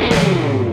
Ooh.